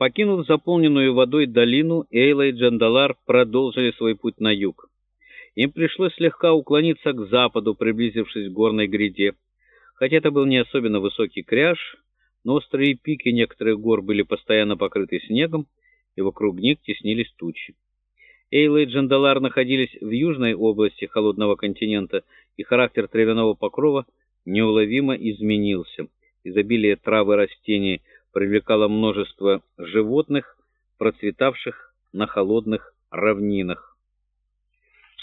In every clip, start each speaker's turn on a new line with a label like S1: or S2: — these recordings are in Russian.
S1: Покинув заполненную водой долину, Эйла и Джандалар продолжили свой путь на юг. Им пришлось слегка уклониться к западу, приблизившись к горной гряде. Хотя это был не особенно высокий кряж, но острые пики некоторых гор были постоянно покрыты снегом, и вокруг них теснились тучи. Эйла и Джандалар находились в южной области холодного континента, и характер травяного покрова неуловимо изменился. Изобилие травы растений привлекало множество животных, процветавших на холодных равнинах.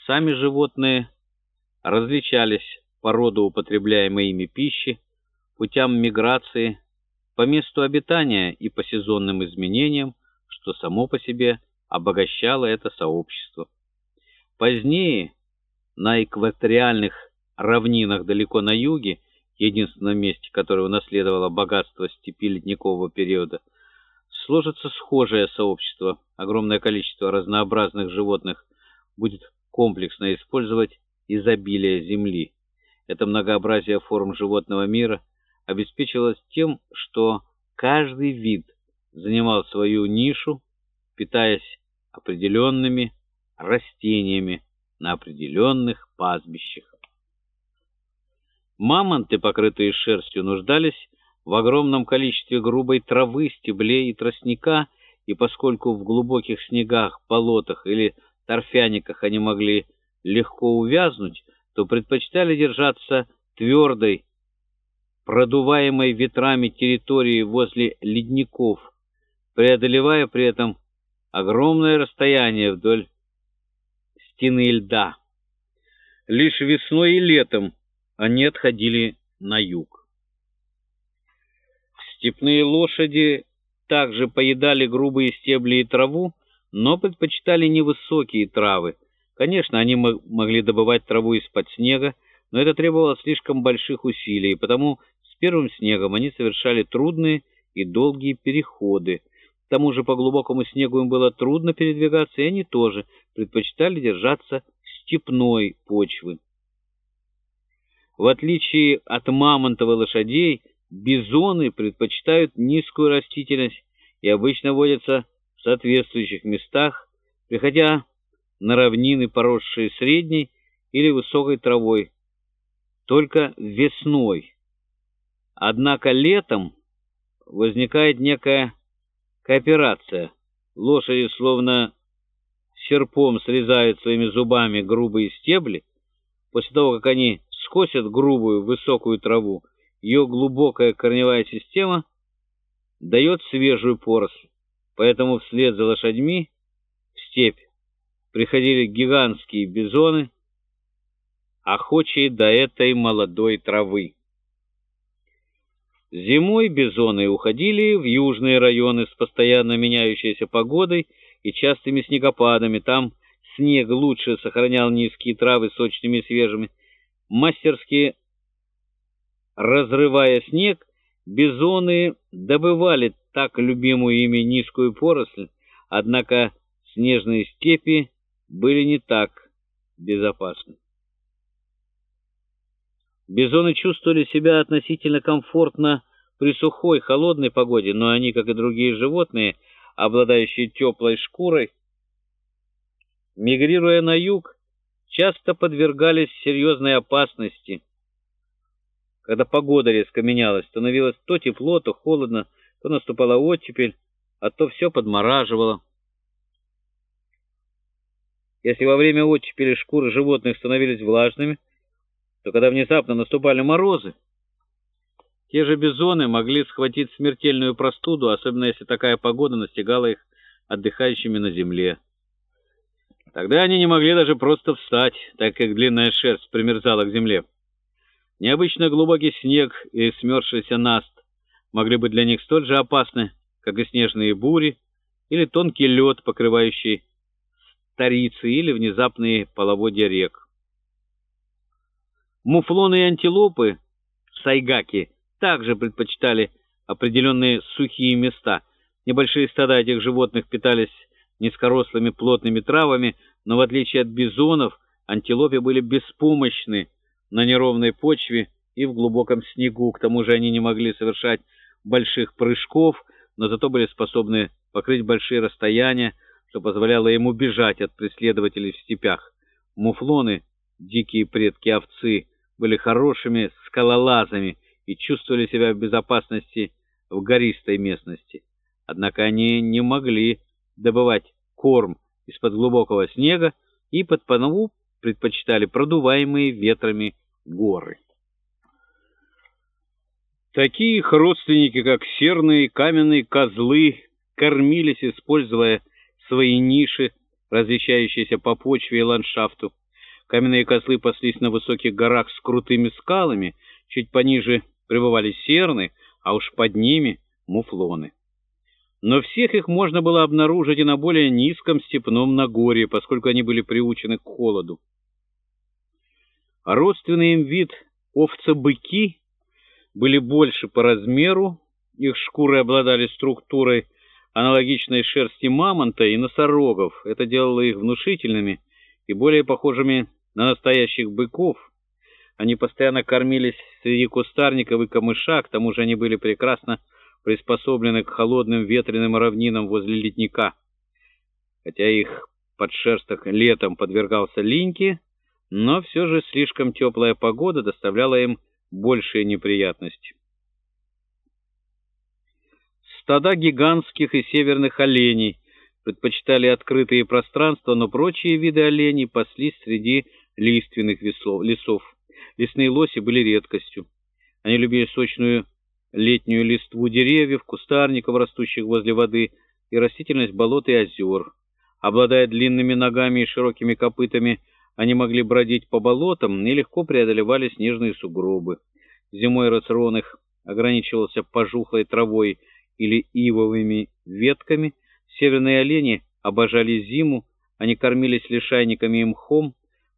S1: Сами животные различались по роду употребляемой ими пищи, путям миграции, по месту обитания и по сезонным изменениям, что само по себе обогащало это сообщество. Позднее на экваториальных равнинах далеко на юге единственном месте, которое унаследовало богатство степи ледникового периода, сложится схожее сообщество. Огромное количество разнообразных животных будет комплексно использовать изобилие земли. Это многообразие форм животного мира обеспечивалось тем, что каждый вид занимал свою нишу, питаясь определенными растениями на определенных пастбищах. Мамонты, покрытые шерстью, нуждались в огромном количестве грубой травы, стеблей и тростника, и поскольку в глубоких снегах, болотах или торфяниках они могли легко увязнуть, то предпочитали держаться твердой, продуваемой ветрами территории возле ледников, преодолевая при этом огромное расстояние вдоль стены льда. Лишь весной и летом они отходили на юг. Степные лошади также поедали грубые стебли и траву, но предпочитали невысокие травы. Конечно, они могли добывать траву из-под снега, но это требовало слишком больших усилий, потому с первым снегом они совершали трудные и долгие переходы. К тому же по глубокому снегу им было трудно передвигаться, и они тоже предпочитали держаться степной почвы. В отличие от мамонтов и лошадей, бизоны предпочитают низкую растительность и обычно водятся в соответствующих местах, приходя на равнины, поросшие средней или высокой травой, только весной. Однако летом возникает некая кооперация. Лошади словно серпом срезают своими зубами грубые стебли. После того, как они скосят грубую высокую траву, ее глубокая корневая система дает свежую поросль. Поэтому вслед за лошадьми в степь приходили гигантские бизоны, охочие до этой молодой травы. Зимой бизоны уходили в южные районы с постоянно меняющейся погодой и частыми снегопадами. Там снег лучше сохранял низкие травы сочными и свежими, мастерски разрывая снег, бизоны добывали так любимую ими низкую поросль, однако снежные степи были не так безопасны. Бизоны чувствовали себя относительно комфортно при сухой, холодной погоде, но они, как и другие животные, обладающие теплой шкурой, мигрируя на юг, часто подвергались серьезной опасности. Когда погода резко менялась, становилось то тепло, то холодно, то наступала оттепель, а то все подмораживало. Если во время оттепели шкуры животных становились влажными, то когда внезапно наступали морозы, те же бизоны могли схватить смертельную простуду, особенно если такая погода настигала их отдыхающими на земле. Тогда они не могли даже просто встать, так как длинная шерсть примерзала к земле. Необычно глубокий снег и смерзшийся наст могли быть для них столь же опасны, как и снежные бури или тонкий лед, покрывающий старицы или внезапные половодья рек. Муфлоны и антилопы в Сайгаке также предпочитали определенные сухие места. Небольшие стада этих животных питались низкорослыми плотными травами, но в отличие от бизонов, антилопы были беспомощны на неровной почве и в глубоком снегу. К тому же они не могли совершать больших прыжков, но зато были способны покрыть большие расстояния, что позволяло ему бежать от преследователей в степях. Муфлоны, дикие предки овцы, были хорошими скалолазами и чувствовали себя в безопасности в гористой местности. Однако они не могли добывать корм из-под глубокого снега и под панову предпочитали продуваемые ветрами горы. Такие их родственники, как серные каменные козлы, кормились, используя свои ниши, различающиеся по почве и ландшафту. Каменные козлы паслись на высоких горах с крутыми скалами, чуть пониже пребывали серны, а уж под ними — муфлоны. Но всех их можно было обнаружить и на более низком степном Нагорье, поскольку они были приучены к холоду. Родственный им вид овца-быки были больше по размеру, их шкуры обладали структурой аналогичной шерсти мамонта и носорогов. Это делало их внушительными и более похожими на настоящих быков. Они постоянно кормились среди кустарников и камыша, к тому же они были прекрасно приспособлены к холодным ветреным равнинам возле ледника. Хотя их подшерсток летом подвергался линьке, но все же слишком теплая погода доставляла им большие неприятности. Стада гигантских и северных оленей предпочитали открытые пространства, но прочие виды оленей паслись среди лиственных лесов. Лесные лоси были редкостью. Они любили сочную летнюю листву деревьев, кустарников, растущих возле воды, и растительность болот и озер. Обладая длинными ногами и широкими копытами, они могли бродить по болотам и легко преодолевали снежные сугробы. Зимой рацион их ограничивался пожухлой травой или ивовыми ветками. Северные олени обожали зиму, они кормились лишайниками и мхом,